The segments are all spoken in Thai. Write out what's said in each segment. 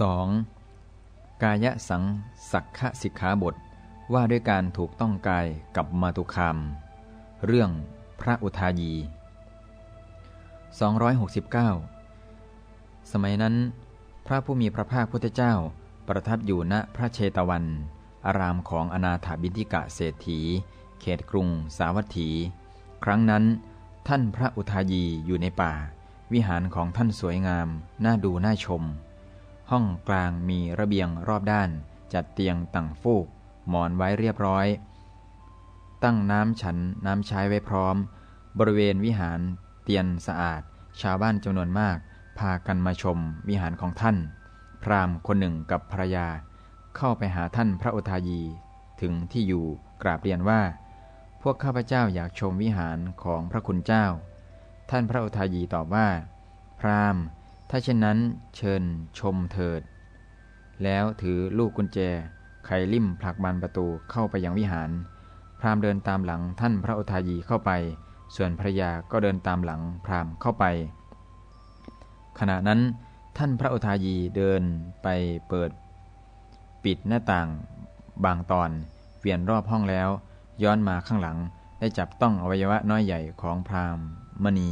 2. กายสังสักขะสิกขาบทว่าด้วยการถูกต้องกายกับมาตุคาม เรื่องพระอุทายี 269 สมัยนั้น พระผู้มีพระภาคพุทธเจ้าประทับอยู่ณพระเชตวัน อารามของอนาถาบินทิกะเศรษฐี เขตกรุงสาวัตถี ครั้งนั้น ท่านพระอุทายีอยู่ในป่า วิหารของท่านสวยงาม น่าดูน่าชม ห้องกลางมีระเบียงรอบด้าน จัดเตียงตั้งฟูก หมอนไว้เรียบร้อย ตั้งน้ำฉันน้ำใช้ไว้พร้อม บริเวณวิหาร เตียนสะอาด ชาวบ้านจำนวนมาก พากันมาชมวิหารของท่าน พราหมณ์คนหนึ่งกับภรรยา เข้าไปหาท่านพระอุทายี ถึงที่อยู่กราบเรียนว่า พวกข้าพเจ้าอยากชมวิหารของพระคุณเจ้า ท่านพระอุทายีตอบว่า พราหมณ์ ถ้าเช่นนั้นเชิญชมเถิด แล้วถือลูกกุญแจ ไขลิ่มผลักบานประตูเข้าไปยังวิหาร พราหมณ์เดินตามหลังท่านพระอุทายีเข้าไป ส่วนภรยาก็เดินตามหลังพราหมณ์เข้าไป ขณะนั้นท่านพระอุทายีเดินไปเปิด ปิดหน้าต่าง บางตอนเวียนรอบห้องแล้ว ย้อนมาข้างหลังได้จับต้องอวัยวะน้อยใหญ่ของพราหมณ์มณี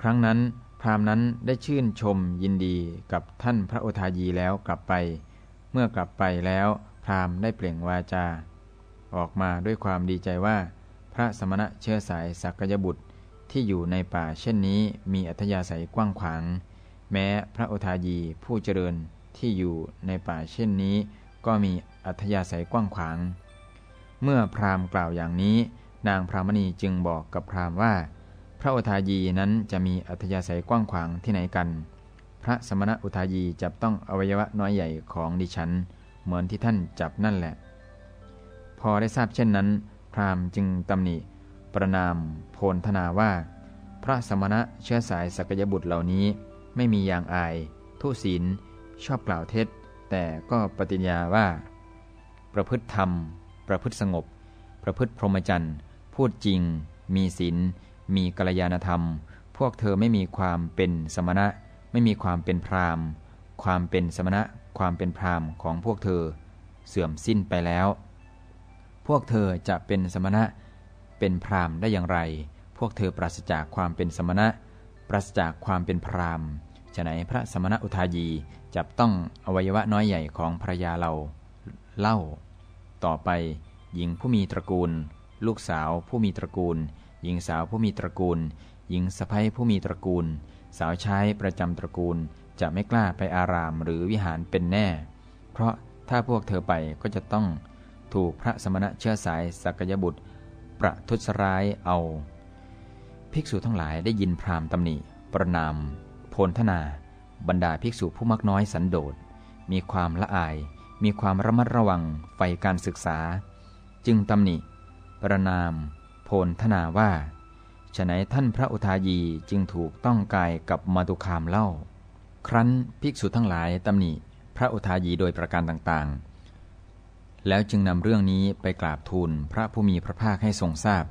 ครั้งนั้น พราหมณ์นั้นได้ชื่นชมยินดีกับท่านพระโอทายีแล้วกลับไป เมื่อกลับไปแล้วพราหมณ์ได้เปล่งวาจา ออกมาด้วยความดีใจว่า พระสมณะเชื้อสายสักยบุตรที่อยู่ในป่าเช่นนี้มีอัธยาศัยกว้างขวาง แม้พระโอทายีผู้เจริญที่อยู่ในป่าเช่นนี้ ก็มีอัธยาศัยกว้างขวาง เมื่อพราหมณ์กล่าวอย่างนี้ นางพรามณีจึงบอกกับพราหมณ์ว่า พระอุทายีนั้นจะมีอัธยาศัยกว้างขวางที่ไหนกัน พระสมณะอุทายีจับต้องอวัยวะน้อยใหญ่ของดิฉัน เหมือนที่ท่านจับนั่นแหละ พอได้ทราบเช่นนั้น พราหมณ์จึงตำหนิ ประนาม โพลธนาว่า พระสมณะเชื้อสายสกยบุตรเหล่านี้ ไม่มีอย่างอาย ทุศีล ชอบกล่าวเท็จ แต่ก็ปฏิญญาว่า ประพฤติธรรม ประพฤติสงบ ประพฤติพรหมจรรย์ พูดจริง มีศีล มีกัลยาณธรรม พวกเธอไม่มีความเป็นสมณะ ไม่มีความเป็นพรามความเป็นสมณะ ความเป็นพรามของพวกเธอ เสื่อมสิ้นไปแล้ว พวกเธอจะเป็นสมณะ เป็นพรามได้อย่างไร พวกเธอปราศจากความเป็นสมณะ ปราศจากความเป็นพรามฉะไหนพระสมณะอุทายีจับต้องอวัยวะน้อยใหญ่ของภรรยาเรา เล่า ต่อไปหญิงผู้มีตระกูล ลูกสาวผู้มีตระกูล หญิงสาวผู้มีตระกูล หญิงสะใภ้ผู้มีตระกูล สาวใช้ประจำตระกูล จะไม่กล้าไปอารามหรือวิหารเป็นแน่ เพราะถ้าพวกเธอไปก็จะต้องถูกพระสมณะเชื้อสายสักยบุตร ประทุษร้ายเอา ภิกษุทั้งหลายได้ยินพราหมณ์ตำหนิ ประนาม โพลธนา บรรดาภิกษุผู้มักน้อยสันโดษ มีความละอาย มีความระมัดระวังใฝ่การศึกษา จึงตำหนิ ประนาม พลทนาว่าฉะไหนท่านพระอุทายีจึงถูกต้องกายกับมาตุคามเล่า ครั้นภิกษุทั้งหลายตำหนิพระอุทายีโดยประการต่างๆ แล้วจึงนำเรื่องนี้ไปกราบทูลพระผู้มีพระภาคให้ทรงทราบพ